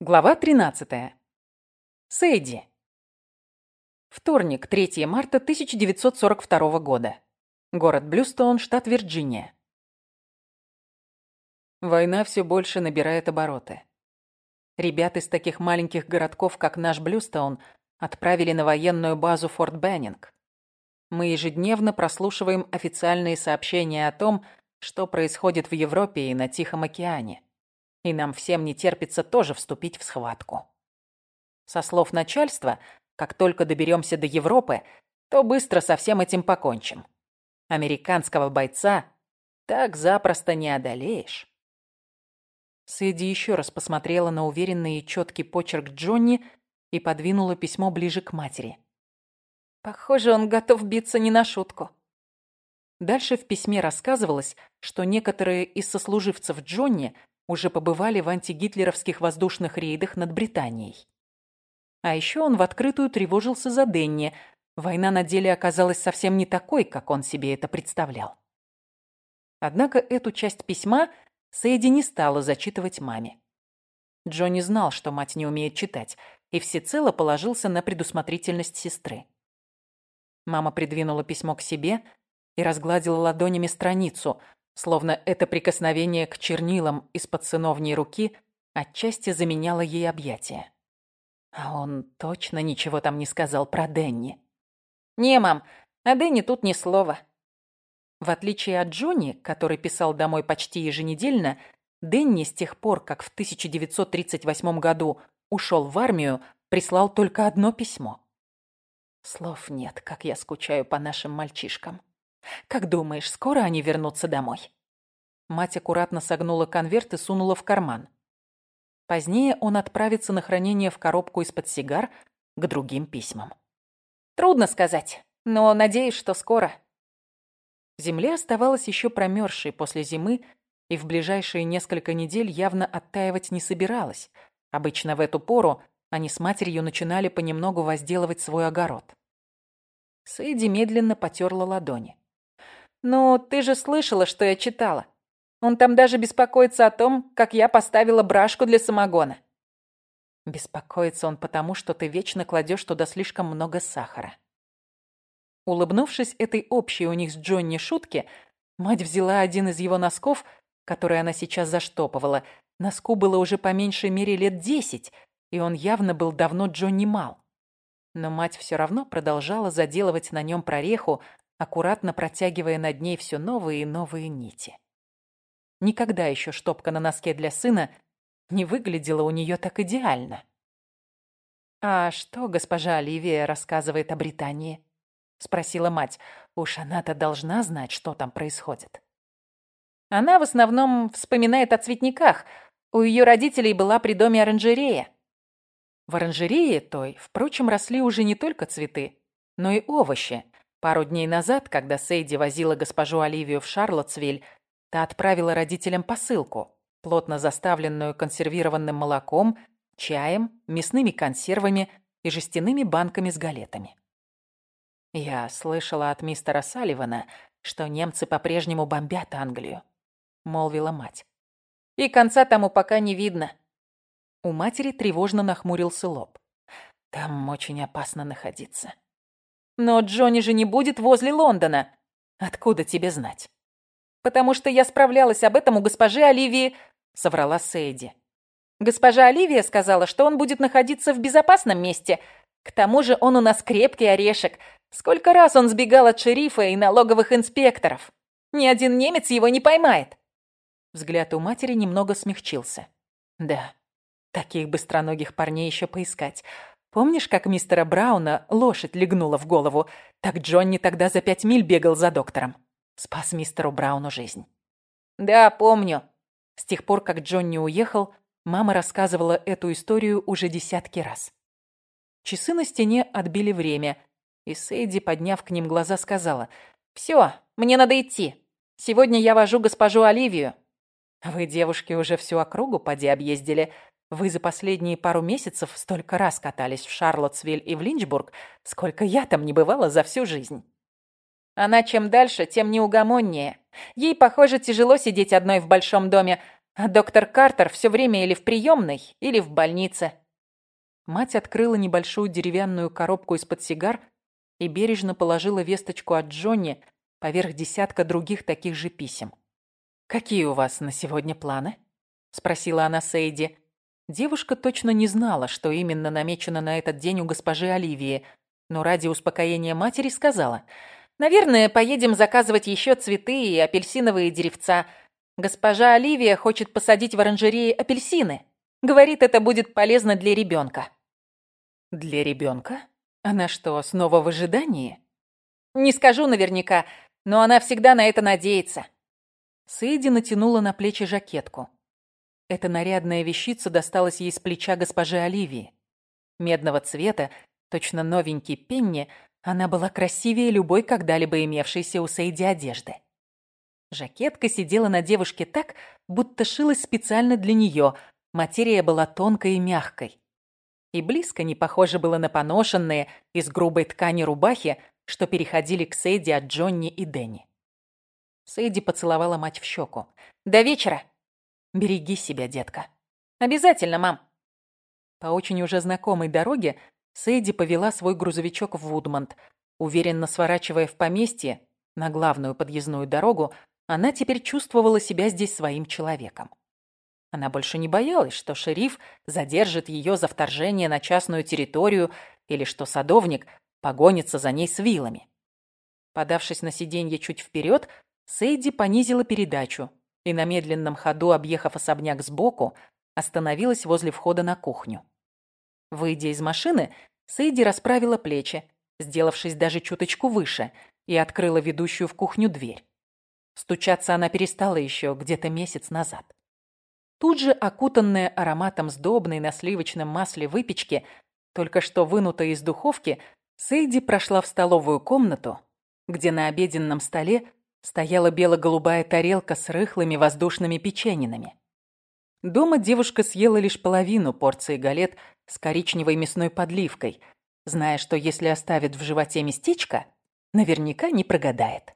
Глава 13. Сейди. Вторник, 3 марта 1942 года. Город Блюстоун, штат Вирджиния. Война все больше набирает обороты. Ребят из таких маленьких городков, как наш Блюстоун, отправили на военную базу Форт Беннинг. Мы ежедневно прослушиваем официальные сообщения о том, что происходит в Европе и на Тихом океане и нам всем не терпится тоже вступить в схватку. Со слов начальства, как только доберемся до Европы, то быстро со всем этим покончим. Американского бойца так запросто не одолеешь. Сэдди еще раз посмотрела на уверенный и четкий почерк Джонни и подвинула письмо ближе к матери. Похоже, он готов биться не на шутку. Дальше в письме рассказывалось, что некоторые из сослуживцев Джонни уже побывали в антигитлеровских воздушных рейдах над Британией. А еще он в открытую тревожился за Денни. Война на деле оказалась совсем не такой, как он себе это представлял. Однако эту часть письма Сэйди не стала зачитывать маме. Джонни знал, что мать не умеет читать, и всецело положился на предусмотрительность сестры. Мама придвинула письмо к себе и разгладила ладонями страницу, словно это прикосновение к чернилам из-под сыновней руки отчасти заменяло ей объятия. А он точно ничего там не сказал про Денни. «Не, мам, о Денни тут ни слова». В отличие от Джонни, который писал домой почти еженедельно, Денни с тех пор, как в 1938 году ушел в армию, прислал только одно письмо. Слов нет, как я скучаю по нашим мальчишкам. Как думаешь, скоро они вернутся домой?» Мать аккуратно согнула конверт и сунула в карман. Позднее он отправится на хранение в коробку из-под сигар к другим письмам. «Трудно сказать, но надеюсь, что скоро». Земля оставалась еще промерзшей после зимы и в ближайшие несколько недель явно оттаивать не собиралась. Обычно в эту пору они с матерью начинали понемногу возделывать свой огород. Сэйди медленно потерла ладони. «Ну, ты же слышала, что я читала. Он там даже беспокоится о том, как я поставила брашку для самогона». Беспокоится он потому, что ты вечно кладешь туда слишком много сахара. Улыбнувшись этой общей у них с Джонни шутке, мать взяла один из его носков, который она сейчас заштопывала. Носку было уже по меньшей мере лет десять, и он явно был давно Джонни мал. Но мать все равно продолжала заделывать на нем прореху, аккуратно протягивая над ней все новые и новые нити. Никогда еще штопка на носке для сына не выглядела у нее так идеально. «А что госпожа Оливия рассказывает о Британии?» — спросила мать. «Уж она-то должна знать, что там происходит». Она в основном вспоминает о цветниках. У ее родителей была при доме оранжерея. В оранжерее той, впрочем, росли уже не только цветы, но и овощи. Пару дней назад, когда Сейди возила госпожу Оливию в Шарлоттсвиль, Та отправила родителям посылку, плотно заставленную консервированным молоком, чаем, мясными консервами и жестяными банками с галетами. «Я слышала от мистера Салливана, что немцы по-прежнему бомбят Англию», — молвила мать. «И конца тому пока не видно». У матери тревожно нахмурился лоб. «Там очень опасно находиться». «Но Джонни же не будет возле Лондона. Откуда тебе знать?» потому что я справлялась об этом у госпожи Оливии», — соврала Сейди. «Госпожа Оливия сказала, что он будет находиться в безопасном месте. К тому же он у нас крепкий орешек. Сколько раз он сбегал от шерифа и налоговых инспекторов. Ни один немец его не поймает». Взгляд у матери немного смягчился. «Да, таких быстроногих парней еще поискать. Помнишь, как мистера Брауна лошадь легнула в голову? Так Джонни тогда за пять миль бегал за доктором. Спас мистеру Брауну жизнь. Да, помню. С тех пор, как Джонни уехал, мама рассказывала эту историю уже десятки раз. Часы на стене отбили время, и Сейди, подняв к ним глаза, сказала, «Все, мне надо идти. Сегодня я вожу госпожу Оливию». «Вы, девушки, уже всю округу поди объездили. Вы за последние пару месяцев столько раз катались в Шарлоттсвиль и в Линчбург, сколько я там не бывала за всю жизнь». Она чем дальше, тем неугомоннее. Ей, похоже, тяжело сидеть одной в большом доме. А доктор Картер все время или в приемной, или в больнице. Мать открыла небольшую деревянную коробку из-под сигар и бережно положила весточку от Джонни поверх десятка других таких же писем. «Какие у вас на сегодня планы?» — спросила она Сейди. Девушка точно не знала, что именно намечено на этот день у госпожи Оливии, но ради успокоения матери сказала. «Наверное, поедем заказывать еще цветы и апельсиновые деревца. Госпожа Оливия хочет посадить в оранжерее апельсины. Говорит, это будет полезно для ребенка». «Для ребенка? Она что, снова в ожидании?» «Не скажу наверняка, но она всегда на это надеется». Сэйди натянула на плечи жакетку. Эта нарядная вещица досталась ей с плеча госпожи Оливии. Медного цвета, точно новенький пенни, она была красивее любой когда-либо имевшейся у Сейди одежды. Жакетка сидела на девушке так, будто шилась специально для нее, материя была тонкой и мягкой. И близко не похоже было на поношенные из грубой ткани рубахи, что переходили к Сейди от Джонни и Дэнни. Сейди поцеловала мать в щеку. «До вечера!» Береги себя, детка. Обязательно, мам. По очень уже знакомой дороге Сэйди повела свой грузовичок в Вудмонт. Уверенно сворачивая в поместье, на главную подъездную дорогу, она теперь чувствовала себя здесь своим человеком. Она больше не боялась, что шериф задержит ее за вторжение на частную территорию или что садовник погонится за ней с вилами. Подавшись на сиденье чуть вперед, Сейди понизила передачу, и на медленном ходу, объехав особняк сбоку, остановилась возле входа на кухню. Выйдя из машины, Сейди расправила плечи, сделавшись даже чуточку выше, и открыла ведущую в кухню дверь. Стучаться она перестала еще где-то месяц назад. Тут же, окутанная ароматом сдобной на сливочном масле выпечки, только что вынутая из духовки, Сейди прошла в столовую комнату, где на обеденном столе стояла бело-голубая тарелка с рыхлыми воздушными печенинами. Дома девушка съела лишь половину порции галет с коричневой мясной подливкой, зная, что если оставит в животе местечко, наверняка не прогадает.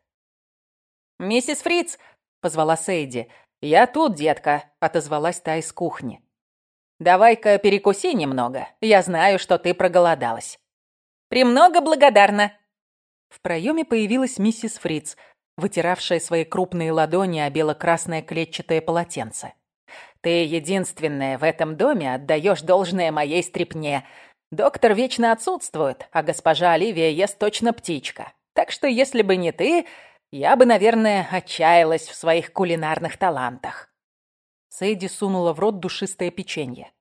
«Миссис Фриц!» — позвала Сейди. «Я тут, детка!» — отозвалась та из кухни. «Давай-ка перекуси немного. Я знаю, что ты проголодалась». «Премного благодарна!» В проеме появилась миссис Фриц — вытиравшая свои крупные ладони о бело-красное клетчатое полотенце. «Ты единственная в этом доме отдаешь должное моей стрепне. Доктор вечно отсутствует, а госпожа Оливия ест точно птичка. Так что если бы не ты, я бы, наверное, отчаялась в своих кулинарных талантах». Сэйди сунула в рот душистое печенье.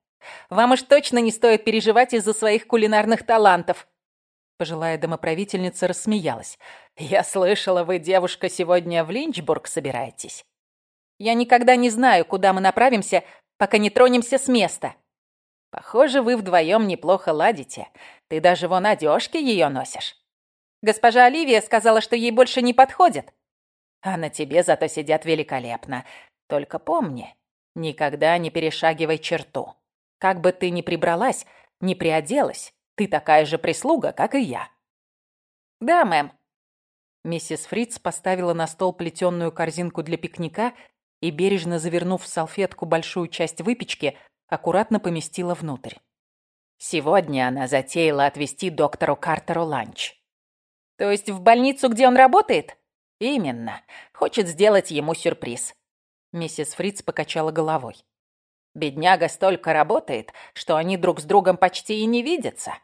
«Вам уж точно не стоит переживать из-за своих кулинарных талантов», Пожилая домоправительница рассмеялась. «Я слышала, вы, девушка, сегодня в Линчбург собираетесь. Я никогда не знаю, куда мы направимся, пока не тронемся с места. Похоже, вы вдвоем неплохо ладите. Ты даже вон одежки ее носишь. Госпожа Оливия сказала, что ей больше не подходит. А на тебе зато сидят великолепно. Только помни, никогда не перешагивай черту. Как бы ты ни прибралась, ни приоделась, ты такая же прислуга, как и я». «Да, мэм». Миссис Фриц поставила на стол плетеную корзинку для пикника и, бережно завернув в салфетку большую часть выпечки, аккуратно поместила внутрь. Сегодня она затеяла отвезти доктору Картеру ланч. То есть в больницу, где он работает? Именно. Хочет сделать ему сюрприз. Миссис Фриц покачала головой. Бедняга столько работает, что они друг с другом почти и не видятся.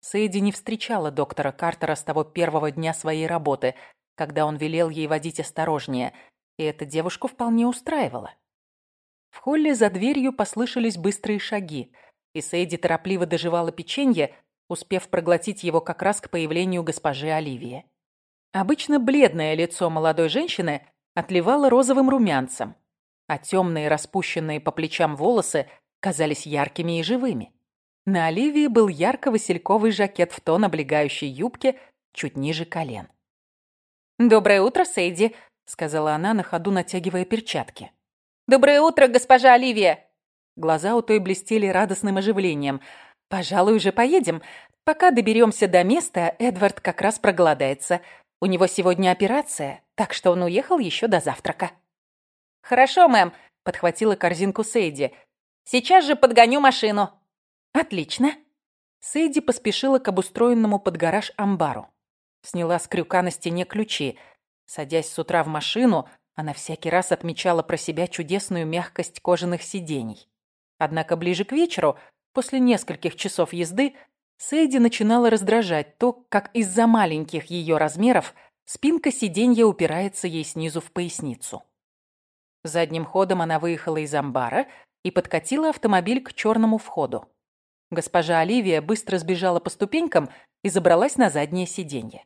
Сэйди не встречала доктора Картера с того первого дня своей работы, когда он велел ей водить осторожнее, и эта девушку вполне устраивала. В холле за дверью послышались быстрые шаги, и Сэйди торопливо доживала печенье, успев проглотить его как раз к появлению госпожи Оливии. Обычно бледное лицо молодой женщины отливало розовым румянцем, а темные распущенные по плечам волосы казались яркими и живыми. На Оливии был ярко-васильковый жакет в тон облегающей юбки чуть ниже колен. «Доброе утро, Сейди», — сказала она, на ходу натягивая перчатки. «Доброе утро, госпожа Оливия!» Глаза у той блестели радостным оживлением. «Пожалуй, уже поедем. Пока доберемся до места, Эдвард как раз проголодается. У него сегодня операция, так что он уехал еще до завтрака». «Хорошо, мэм. подхватила корзинку Сейди. «Сейчас же подгоню машину». «Отлично». Сейди поспешила к обустроенному под гараж амбару. Сняла с крюка на стене ключи. Садясь с утра в машину, она всякий раз отмечала про себя чудесную мягкость кожаных сидений. Однако ближе к вечеру, после нескольких часов езды, Сэйди начинала раздражать то, как из-за маленьких ее размеров спинка сиденья упирается ей снизу в поясницу. Задним ходом она выехала из амбара и подкатила автомобиль к черному входу. Госпожа Оливия быстро сбежала по ступенькам и забралась на заднее сиденье.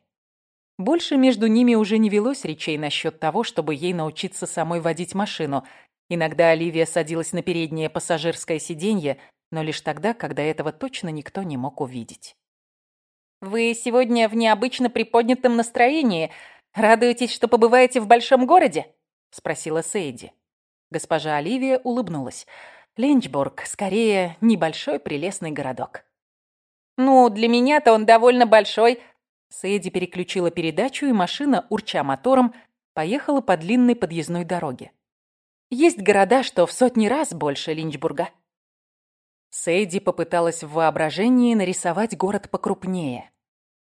Больше между ними уже не велось речей насчет того, чтобы ей научиться самой водить машину. Иногда Оливия садилась на переднее пассажирское сиденье, но лишь тогда, когда этого точно никто не мог увидеть. «Вы сегодня в необычно приподнятом настроении. Радуетесь, что побываете в большом городе?» — спросила Сейди. Госпожа Оливия улыбнулась. «Линчбург, скорее, небольшой прелестный городок». «Ну, для меня-то он довольно большой», Сэйди переключила передачу, и машина, урча мотором, поехала по длинной подъездной дороге. Есть города, что в сотни раз больше Линчбурга. Сэйди попыталась в воображении нарисовать город покрупнее.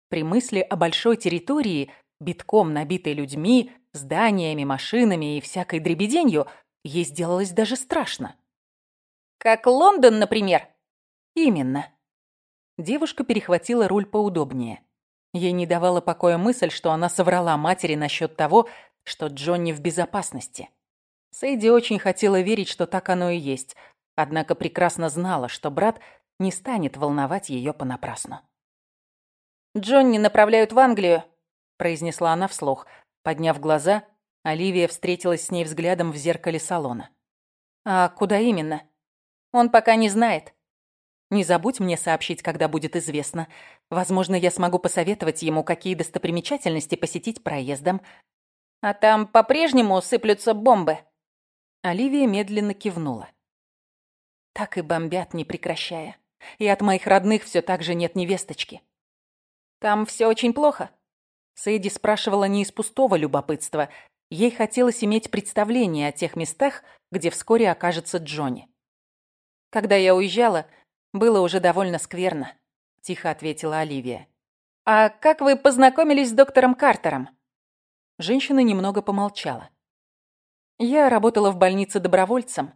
При мысли о большой территории, битком набитой людьми, зданиями, машинами и всякой дребеденью, ей сделалось даже страшно. «Как Лондон, например?» «Именно». Девушка перехватила руль поудобнее. Ей не давала покоя мысль, что она соврала матери насчет того, что Джонни в безопасности. Сэйди очень хотела верить, что так оно и есть, однако прекрасно знала, что брат не станет волновать ее понапрасну. «Джонни направляют в Англию», — произнесла она вслух. Подняв глаза, Оливия встретилась с ней взглядом в зеркале салона. «А куда именно?» «Он пока не знает. Не забудь мне сообщить, когда будет известно. Возможно, я смогу посоветовать ему, какие достопримечательности посетить проездом. А там по-прежнему сыплются бомбы. Оливия медленно кивнула. Так и бомбят, не прекращая. И от моих родных все так же нет невесточки. Там все очень плохо. Сэйди спрашивала не из пустого любопытства. Ей хотелось иметь представление о тех местах, где вскоре окажется Джонни. Когда я уезжала, было уже довольно скверно», — тихо ответила Оливия. «А как вы познакомились с доктором Картером?» Женщина немного помолчала. «Я работала в больнице добровольцем.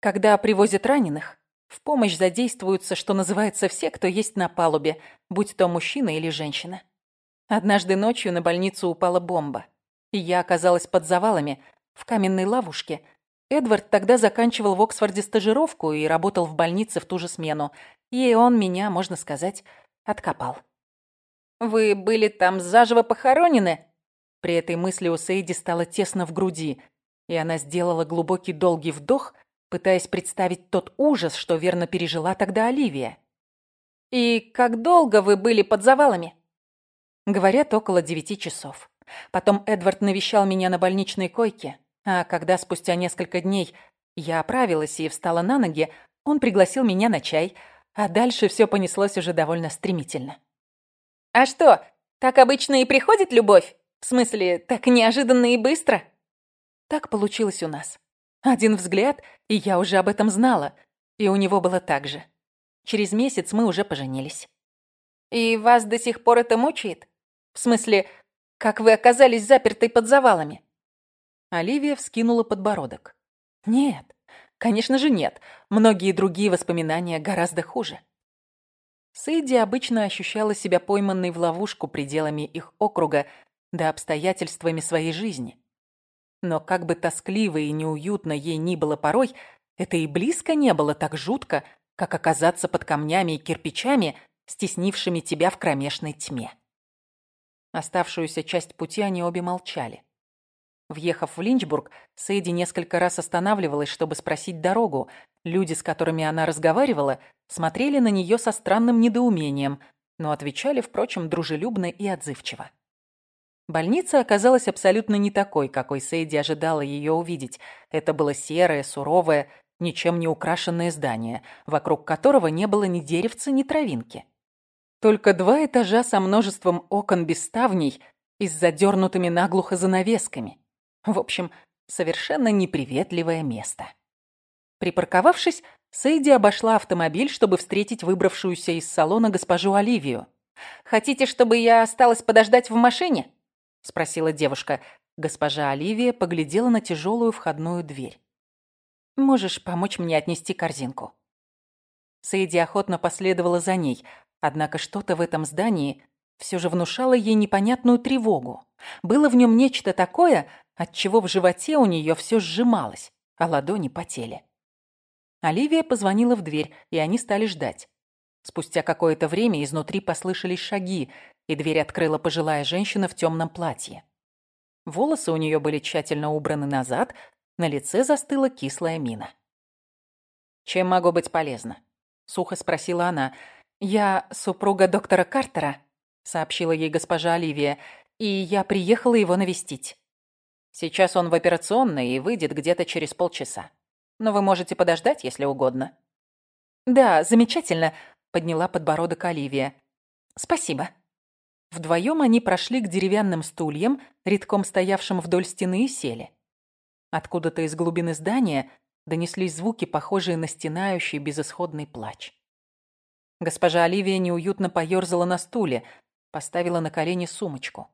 Когда привозят раненых, в помощь задействуются, что называется, все, кто есть на палубе, будь то мужчина или женщина. Однажды ночью на больницу упала бомба, и я оказалась под завалами, в каменной ловушке, Эдвард тогда заканчивал в Оксфорде стажировку и работал в больнице в ту же смену. И он меня, можно сказать, откопал. «Вы были там заживо похоронены?» При этой мысли у Сейди стало тесно в груди, и она сделала глубокий долгий вдох, пытаясь представить тот ужас, что верно пережила тогда Оливия. «И как долго вы были под завалами?» Говорят, около девяти часов. Потом Эдвард навещал меня на больничной койке. А когда спустя несколько дней я оправилась и встала на ноги, он пригласил меня на чай, а дальше все понеслось уже довольно стремительно. «А что, так обычно и приходит любовь? В смысле, так неожиданно и быстро?» Так получилось у нас. Один взгляд, и я уже об этом знала, и у него было так же. Через месяц мы уже поженились. «И вас до сих пор это мучает? В смысле, как вы оказались запертой под завалами?» Оливия вскинула подбородок. Нет, конечно же нет. Многие другие воспоминания гораздо хуже. Сэйди обычно ощущала себя пойманной в ловушку пределами их округа да обстоятельствами своей жизни. Но как бы тоскливо и неуютно ей ни было порой, это и близко не было так жутко, как оказаться под камнями и кирпичами, стеснившими тебя в кромешной тьме. Оставшуюся часть пути они обе молчали. Въехав в Линчбург, Сэйди несколько раз останавливалась, чтобы спросить дорогу. Люди, с которыми она разговаривала, смотрели на нее со странным недоумением, но отвечали, впрочем, дружелюбно и отзывчиво. Больница оказалась абсолютно не такой, какой Сейди ожидала ее увидеть. Это было серое, суровое, ничем не украшенное здание, вокруг которого не было ни деревца, ни травинки. Только два этажа со множеством окон без ставней и с задернутыми наглухо занавесками. В общем, совершенно неприветливое место. Припарковавшись, Сейди обошла автомобиль, чтобы встретить выбравшуюся из салона госпожу Оливию. «Хотите, чтобы я осталась подождать в машине?» — спросила девушка. Госпожа Оливия поглядела на тяжелую входную дверь. «Можешь помочь мне отнести корзинку?» Сейди охотно последовала за ней, однако что-то в этом здании все же внушало ей непонятную тревогу. Было в нем нечто такое, от чего в животе у нее все сжималось, а ладони потели. Оливия позвонила в дверь, и они стали ждать. Спустя какое-то время изнутри послышались шаги, и дверь открыла пожилая женщина в темном платье. Волосы у нее были тщательно убраны назад, на лице застыла кислая мина. «Чем могу быть полезна?» — сухо спросила она. «Я супруга доктора Картера», — сообщила ей госпожа Оливия, «и я приехала его навестить. Сейчас он в операционной и выйдет где-то через полчаса но вы можете подождать, если угодно». «Да, замечательно», — подняла подбородок Оливия. «Спасибо». Вдвоем они прошли к деревянным стульям, редком стоявшим вдоль стены, и сели. Откуда-то из глубины здания донеслись звуки, похожие на стенающий безысходный плач. Госпожа Оливия неуютно поёрзала на стуле, поставила на колени сумочку.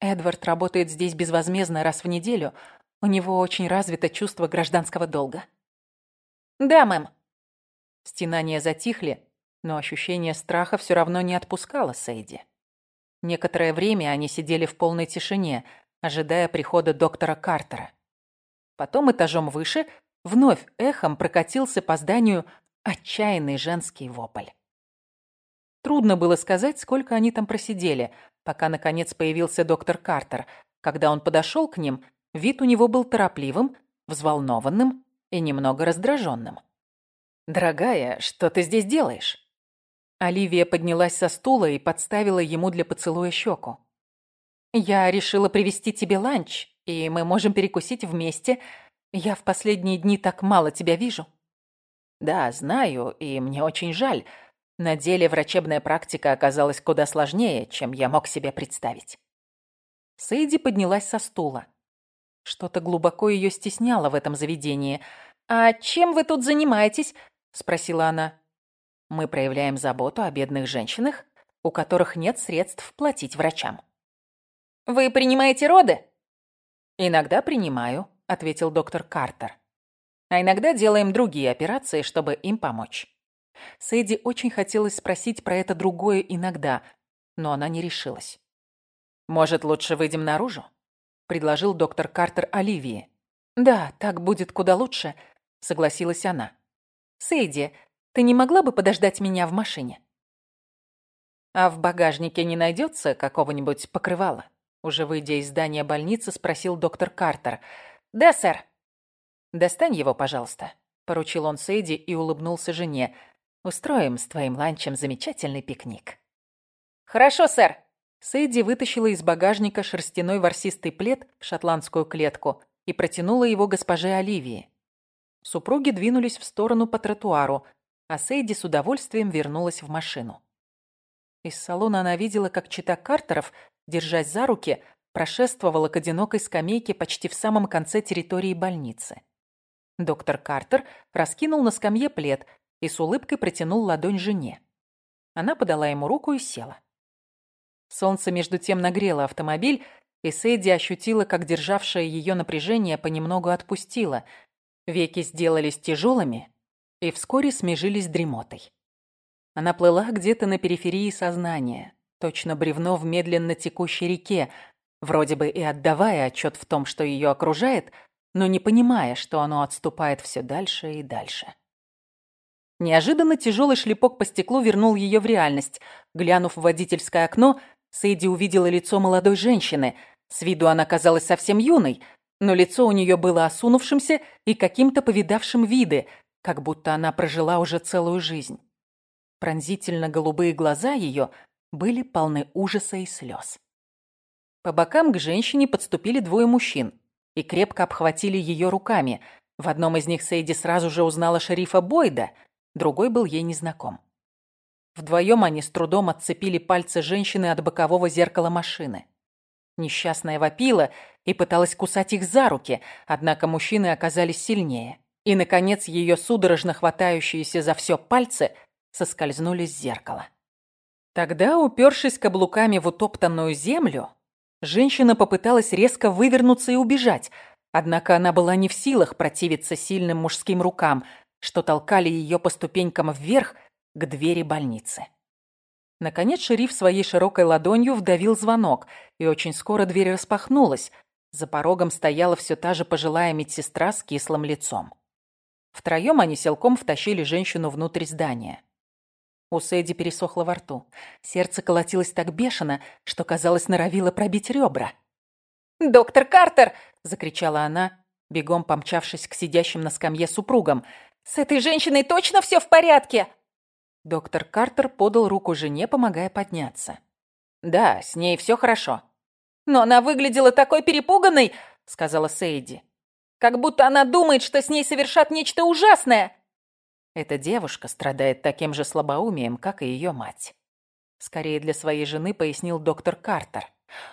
Эдвард работает здесь безвозмездно раз в неделю, у него очень развито чувство гражданского долга. «Да, мэм». Стенания затихли, но ощущение страха все равно не отпускало Сейди. Некоторое время они сидели в полной тишине, ожидая прихода доктора Картера. Потом этажом выше вновь эхом прокатился по зданию отчаянный женский вопль. Трудно было сказать, сколько они там просидели, пока, наконец, появился доктор Картер. Когда он подошел к ним, Вид у него был торопливым, взволнованным и немного раздраженным. «Дорогая, что ты здесь делаешь?» Оливия поднялась со стула и подставила ему для поцелуя щеку. «Я решила привезти тебе ланч, и мы можем перекусить вместе. Я в последние дни так мало тебя вижу». «Да, знаю, и мне очень жаль. На деле врачебная практика оказалась куда сложнее, чем я мог себе представить». Сейди поднялась со стула. Что-то глубоко ее стесняло в этом заведении. «А чем вы тут занимаетесь?» – спросила она. «Мы проявляем заботу о бедных женщинах, у которых нет средств платить врачам». «Вы принимаете роды?» «Иногда принимаю», – ответил доктор Картер. «А иногда делаем другие операции, чтобы им помочь». Сэдди очень хотелось спросить про это другое иногда, но она не решилась. «Может, лучше выйдем наружу?» предложил доктор Картер Оливии. «Да, так будет куда лучше», — согласилась она. «Сейди, ты не могла бы подождать меня в машине?» «А в багажнике не найдется какого-нибудь покрывала?» Уже выйдя из здания больницы, спросил доктор Картер. «Да, сэр». «Достань его, пожалуйста», — поручил он Сейди и улыбнулся жене. «Устроим с твоим ланчем замечательный пикник». «Хорошо, сэр», Сэйди вытащила из багажника шерстяной ворсистый плед в шотландскую клетку и протянула его госпоже Оливии. Супруги двинулись в сторону по тротуару, а Сейди с удовольствием вернулась в машину. Из салона она видела, как чита Картеров, держась за руки, прошествовала к одинокой скамейке почти в самом конце территории больницы. Доктор Картер раскинул на скамье плед и с улыбкой протянул ладонь жене. Она подала ему руку и села. Солнце между тем нагрело автомобиль, и Сэдди ощутила, как державшее ее напряжение понемногу отпустило. Веки сделались тяжелыми и вскоре смежились дремотой. Она плыла где-то на периферии сознания, точно бревно в медленно текущей реке, вроде бы и отдавая отчет в том, что ее окружает, но не понимая, что оно отступает все дальше и дальше. Неожиданно тяжелый шлепок по стеклу вернул ее в реальность. Глянув в водительское окно, Сэйди увидела лицо молодой женщины. С виду она казалась совсем юной, но лицо у нее было осунувшимся и каким-то повидавшим виды, как будто она прожила уже целую жизнь. Пронзительно голубые глаза ее были полны ужаса и слез. По бокам к женщине подступили двое мужчин и крепко обхватили ее руками. В одном из них Сейди сразу же узнала шерифа Бойда, другой был ей незнаком. Вдвоем они с трудом отцепили пальцы женщины от бокового зеркала машины. Несчастная вопила и пыталась кусать их за руки, однако мужчины оказались сильнее и, наконец, ее судорожно хватающиеся за все пальцы соскользнули с зеркала. Тогда, упершись каблуками в утоптанную землю, женщина попыталась резко вывернуться и убежать, однако она была не в силах противиться сильным мужским рукам, что толкали ее по ступенькам вверх к двери больницы. Наконец шериф своей широкой ладонью вдавил звонок, и очень скоро дверь распахнулась. За порогом стояла все та же пожилая медсестра с кислым лицом. Втроем они силком втащили женщину внутрь здания. У Сэдди пересохло во рту. Сердце колотилось так бешено, что, казалось, норовило пробить ребра. «Доктор Картер!» — закричала она, бегом помчавшись к сидящим на скамье супругам. «С этой женщиной точно все в порядке?» Доктор Картер подал руку жене, помогая подняться. «Да, с ней все хорошо». «Но она выглядела такой перепуганной», — сказала Сейди. «Как будто она думает, что с ней совершат нечто ужасное». Эта девушка страдает таким же слабоумием, как и ее мать. Скорее для своей жены пояснил доктор Картер.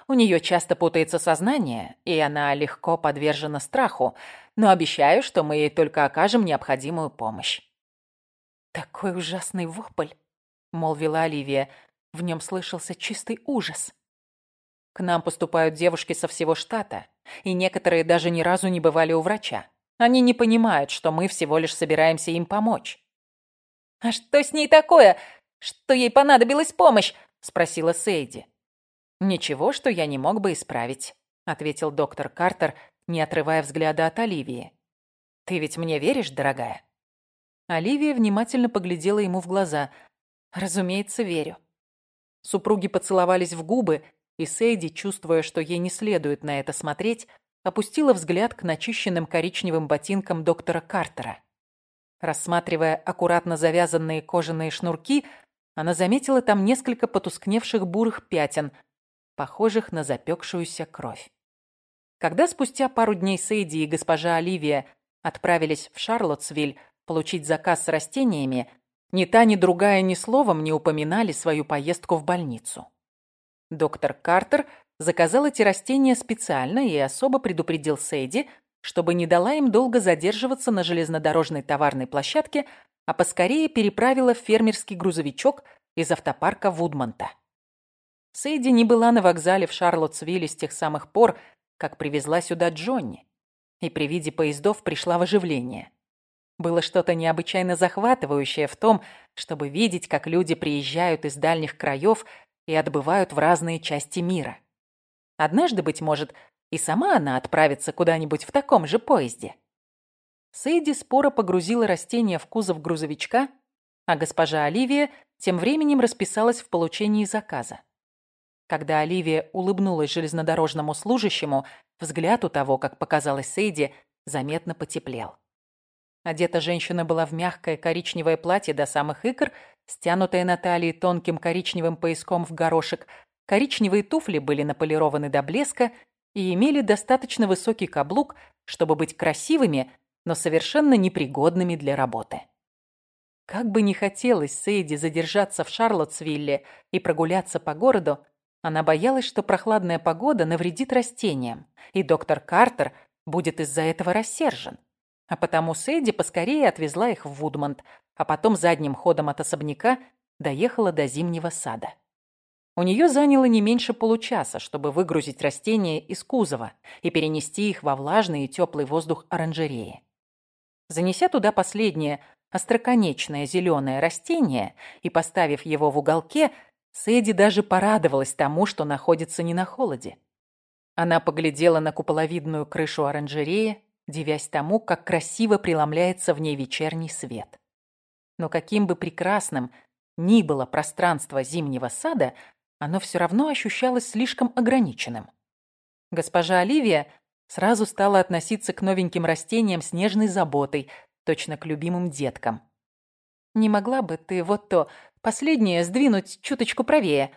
У нее часто путается сознание, и она легко подвержена страху, но обещаю, что мы ей только окажем необходимую помощь. «Такой ужасный вопль!» — молвила Оливия. В нем слышался чистый ужас. К нам поступают девушки со всего штата, и некоторые даже ни разу не бывали у врача. Они не понимают, что мы всего лишь собираемся им помочь. «А что с ней такое? Что ей понадобилась помощь?» — спросила Сейди. «Ничего, что я не мог бы исправить», — ответил доктор Картер, не отрывая взгляда от Оливии. «Ты ведь мне веришь, дорогая?» Оливия внимательно поглядела ему в глаза. «Разумеется, верю». Супруги поцеловались в губы, и Сейди, чувствуя, что ей не следует на это смотреть, опустила взгляд к начищенным коричневым ботинкам доктора Картера. Рассматривая аккуратно завязанные кожаные шнурки, она заметила там несколько потускневших бурых пятен, похожих на запекшуюся кровь. Когда спустя пару дней Сейди и госпожа Оливия отправились в Шарлоттсвиль получить заказ с растениями, ни та, ни другая ни словом не упоминали свою поездку в больницу. Доктор Картер заказал эти растения специально и особо предупредил Сейди, чтобы не дала им долго задерживаться на железнодорожной товарной площадке, а поскорее переправила в фермерский грузовичок из автопарка Вудмонта. Сейди не была на вокзале в Шарлоттсвилле с тех самых пор, как привезла сюда Джонни, и при виде поездов пришла в оживление. Было что-то необычайно захватывающее в том, чтобы видеть, как люди приезжают из дальних краев и отбывают в разные части мира. Однажды, быть может, и сама она отправится куда-нибудь в таком же поезде. Сейди споро погрузила растения в кузов грузовичка, а госпожа Оливия тем временем расписалась в получении заказа. Когда Оливия улыбнулась железнодорожному служащему, взгляд у того, как показалось Сейди, заметно потеплел. Одета женщина была в мягкое коричневое платье до самых икр, стянутое на талии тонким коричневым пояском в горошек. Коричневые туфли были наполированы до блеска и имели достаточно высокий каблук, чтобы быть красивыми, но совершенно непригодными для работы. Как бы ни хотелось Сейди задержаться в Шарлоттсвилле и прогуляться по городу, она боялась, что прохладная погода навредит растениям, и доктор Картер будет из-за этого рассержен. А потому Сэдди поскорее отвезла их в Вудмонт, а потом задним ходом от особняка доехала до зимнего сада. У нее заняло не меньше получаса, чтобы выгрузить растения из кузова и перенести их во влажный и теплый воздух оранжереи. Занеся туда последнее остроконечное зеленое растение и поставив его в уголке, Сэдди даже порадовалась тому, что находится не на холоде. Она поглядела на куполовидную крышу оранжереи, дивясь тому, как красиво преломляется в ней вечерний свет. Но каким бы прекрасным ни было пространство зимнего сада, оно все равно ощущалось слишком ограниченным. Госпожа Оливия сразу стала относиться к новеньким растениям с нежной заботой, точно к любимым деткам. «Не могла бы ты вот то последнее сдвинуть чуточку правее?»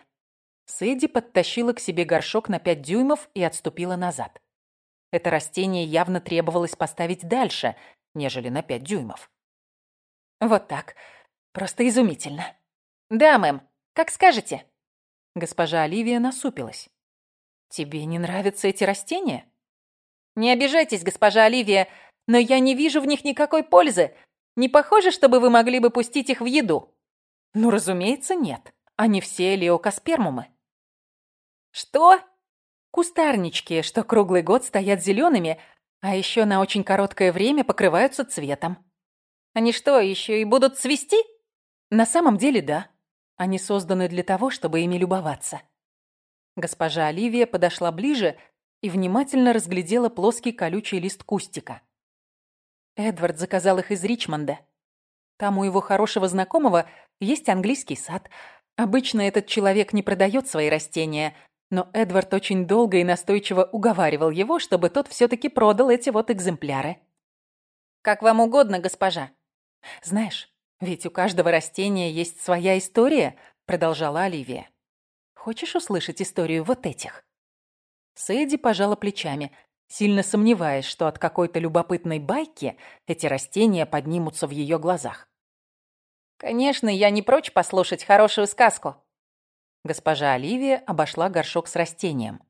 Сэдди подтащила к себе горшок на пять дюймов и отступила назад. Это растение явно требовалось поставить дальше, нежели на пять дюймов. Вот так. Просто изумительно. Да, мэм, как скажете. Госпожа Оливия насупилась. Тебе не нравятся эти растения? Не обижайтесь, госпожа Оливия, но я не вижу в них никакой пользы. Не похоже, чтобы вы могли бы пустить их в еду?» «Ну, разумеется, нет. Они все леокоспермумы». «Что?» «Кустарнички, что круглый год стоят зелеными, а еще на очень короткое время покрываются цветом». «Они что, еще и будут цвести?» «На самом деле, да. Они созданы для того, чтобы ими любоваться». Госпожа Оливия подошла ближе и внимательно разглядела плоский колючий лист кустика. Эдвард заказал их из Ричмонда. Там у его хорошего знакомого есть английский сад. Обычно этот человек не продает свои растения, но Эдвард очень долго и настойчиво уговаривал его, чтобы тот все-таки продал эти вот экземпляры. «Как вам угодно, госпожа». «Знаешь, ведь у каждого растения есть своя история», — продолжала Оливия. «Хочешь услышать историю вот этих?» Сэдди пожала плечами — сильно сомневаясь, что от какой-то любопытной байки эти растения поднимутся в ее глазах. «Конечно, я не прочь послушать хорошую сказку». Госпожа Оливия обошла горшок с растением.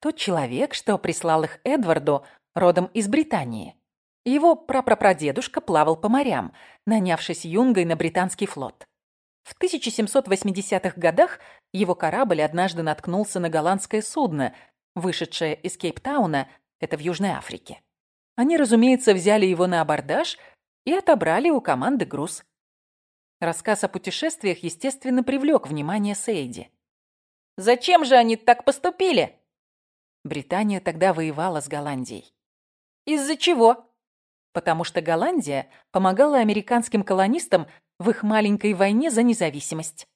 Тот человек, что прислал их Эдварду, родом из Британии. Его прапрапрадедушка плавал по морям, нанявшись юнгой на британский флот. В 1780-х годах его корабль однажды наткнулся на голландское судно, вышедшее из Кейптауна это в Южной Африке. Они, разумеется, взяли его на абордаж и отобрали у команды груз. Рассказ о путешествиях, естественно, привлек внимание Сейди. «Зачем же они так поступили?» Британия тогда воевала с Голландией. «Из-за чего?» Потому что Голландия помогала американским колонистам в их маленькой войне за независимость.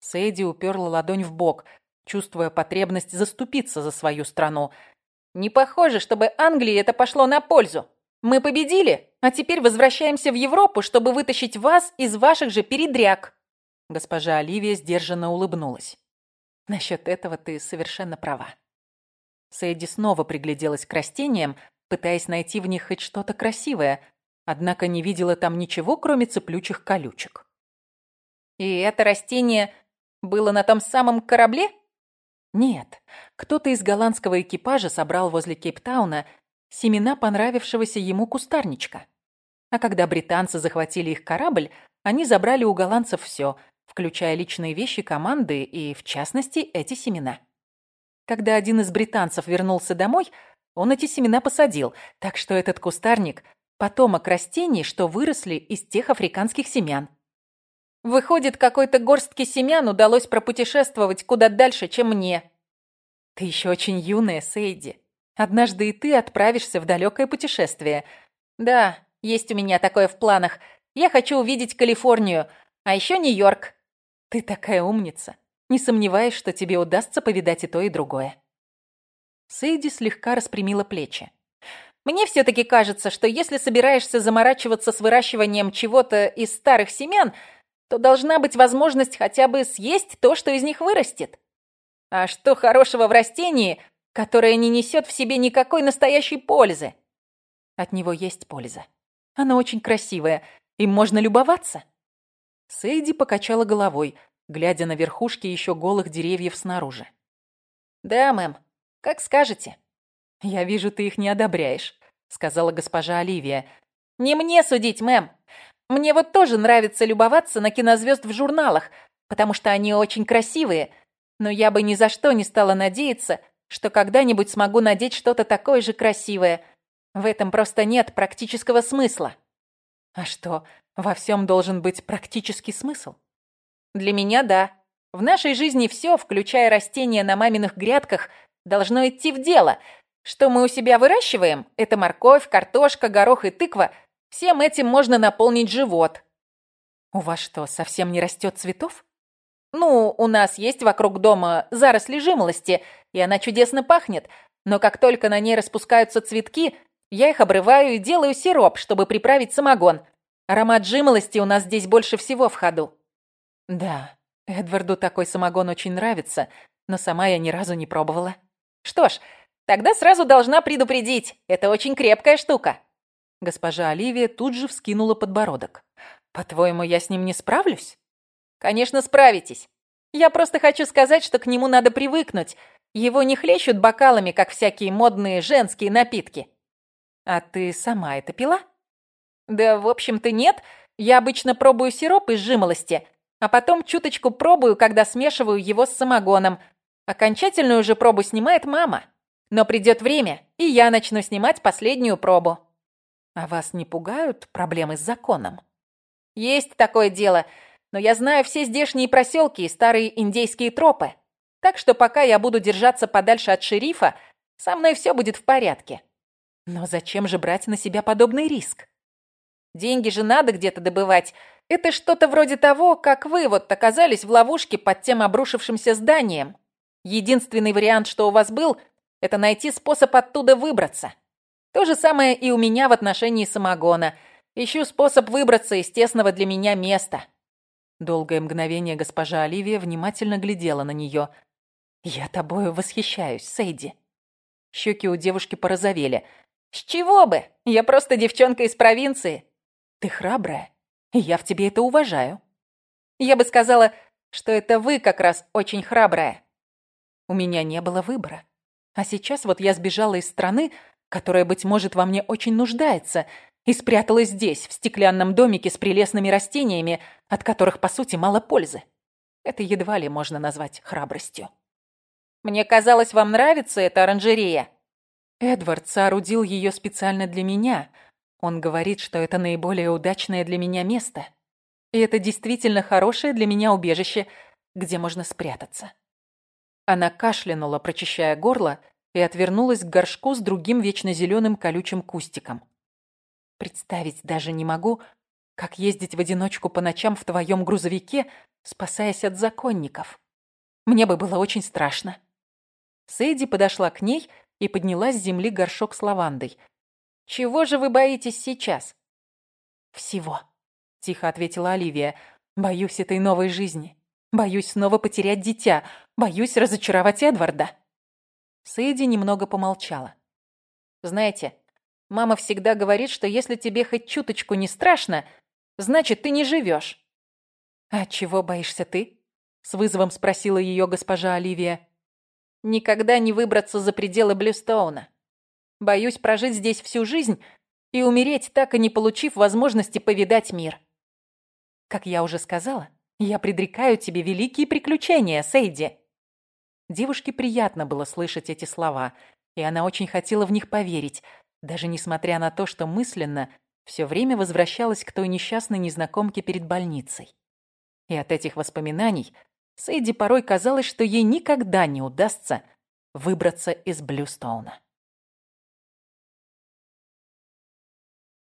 Сейди уперла ладонь в бок, чувствуя потребность заступиться за свою страну, не похоже, чтобы Англии это пошло на пользу. Мы победили, а теперь возвращаемся в Европу, чтобы вытащить вас из ваших же передряг. Госпожа Оливия сдержанно улыбнулась. Насчет этого ты совершенно права. Сэйди снова пригляделась к растениям, пытаясь найти в них хоть что-то красивое, однако не видела там ничего, кроме цеплючих колючек. «И это растение было на том самом корабле?» Нет, кто-то из голландского экипажа собрал возле Кейптауна семена понравившегося ему кустарничка. А когда британцы захватили их корабль, они забрали у голландцев все, включая личные вещи команды и, в частности, эти семена. Когда один из британцев вернулся домой, он эти семена посадил, так что этот кустарник – потомок растений, что выросли из тех африканских семян. Выходит, какой-то горстке семян удалось пропутешествовать куда дальше, чем мне. Ты еще очень юная, Сейди. Однажды и ты отправишься в далекое путешествие. Да, есть у меня такое в планах. Я хочу увидеть Калифорнию, а еще Нью-Йорк. Ты такая умница. Не сомневаюсь, что тебе удастся повидать и то, и другое. Сейди слегка распрямила плечи. Мне все-таки кажется, что если собираешься заморачиваться с выращиванием чего-то из старых семян, то должна быть возможность хотя бы съесть то, что из них вырастет. А что хорошего в растении, которое не несет в себе никакой настоящей пользы? От него есть польза. Оно очень красивое, им можно любоваться. Сейди покачала головой, глядя на верхушки еще голых деревьев снаружи. «Да, мэм, как скажете». «Я вижу, ты их не одобряешь», — сказала госпожа Оливия. «Не мне судить, мэм. Мне вот тоже нравится любоваться на кинозвезд в журналах, потому что они очень красивые, но я бы ни за что не стала надеяться, что когда-нибудь смогу надеть что-то такое же красивое. В этом просто нет практического смысла. А что, во всем должен быть практический смысл? Для меня – да. В нашей жизни все, включая растения на маминых грядках, должно идти в дело. Что мы у себя выращиваем – это морковь, картошка, горох и тыква – Всем этим можно наполнить живот. У вас что, совсем не растет цветов? Ну, у нас есть вокруг дома заросли жимолости, и она чудесно пахнет. Но как только на ней распускаются цветки, я их обрываю и делаю сироп, чтобы приправить самогон. Аромат жимолости у нас здесь больше всего в ходу. Да, Эдварду такой самогон очень нравится, но сама я ни разу не пробовала. Что ж, тогда сразу должна предупредить. Это очень крепкая штука. Госпожа Оливия тут же вскинула подбородок. «По-твоему, я с ним не справлюсь?» «Конечно, справитесь. Я просто хочу сказать, что к нему надо привыкнуть. Его не хлещут бокалами, как всякие модные женские напитки». А ты сама это пила? Да, в общем-то, нет. Я обычно пробую сироп из жимолости, а потом чуточку пробую, когда смешиваю его с самогоном. Окончательную же пробу снимает мама. Но придет время, и я начну снимать последнюю пробу. А вас не пугают проблемы с законом? Есть такое дело, но я знаю все здешние проселки и старые индейские тропы. Так что пока я буду держаться подальше от шерифа, со мной все будет в порядке. Но зачем же брать на себя подобный риск? Деньги же надо где-то добывать. Это что-то вроде того, как вы вот оказались в ловушке под тем обрушившимся зданием. Единственный вариант, что у вас был, это найти способ оттуда выбраться. То же самое и у меня в отношении самогона. Ищу способ выбраться из тесного для меня места. Долгое мгновение госпожа Оливия внимательно глядела на нее. «Я тобою восхищаюсь, Сейди». Щеки у девушки порозовели. «С чего бы? Я просто девчонка из провинции». «Ты храбрая, и я в тебе это уважаю». «Я бы сказала, что это вы как раз очень храбрая». «У меня не было выбора. А сейчас вот я сбежала из страны, которая, быть может, во мне очень нуждается, и спряталась здесь, в стеклянном домике с прелестными растениями, от которых, по сути, мало пользы. Это едва ли можно назвать храбростью. «Мне казалось, вам нравится эта оранжерея?» Эдвард соорудил ее специально для меня. Он говорит, что это наиболее удачное для меня место. И это действительно хорошее для меня убежище, где можно спрятаться. Она кашлянула, прочищая горло, и отвернулась к горшку с другим вечно зеленым колючим кустиком. Представить даже не могу, как ездить в одиночку по ночам в твоем грузовике, спасаясь от законников. Мне бы было очень страшно. Сэйди подошла к ней и подняла с земли горшок с лавандой. «Чего же вы боитесь сейчас?» «Всего», — тихо ответила Оливия. «Боюсь этой новой жизни. Боюсь снова потерять дитя. Боюсь разочаровать Эдварда». Сэйди немного помолчала. «Знаете, мама всегда говорит, что если тебе хоть чуточку не страшно, значит, ты не живешь». «А чего боишься ты?» — с вызовом спросила ее госпожа Оливия. «Никогда не выбраться за пределы Блюстоуна. Боюсь прожить здесь всю жизнь и умереть, так и не получив возможности повидать мир». «Как я уже сказала, я предрекаю тебе великие приключения, Сейди», Девушке приятно было слышать эти слова, и она очень хотела в них поверить, даже несмотря на то, что мысленно все время возвращалась к той несчастной незнакомке перед больницей. И от этих воспоминаний Сэйди порой казалось, что ей никогда не удастся выбраться из Блюстоуна.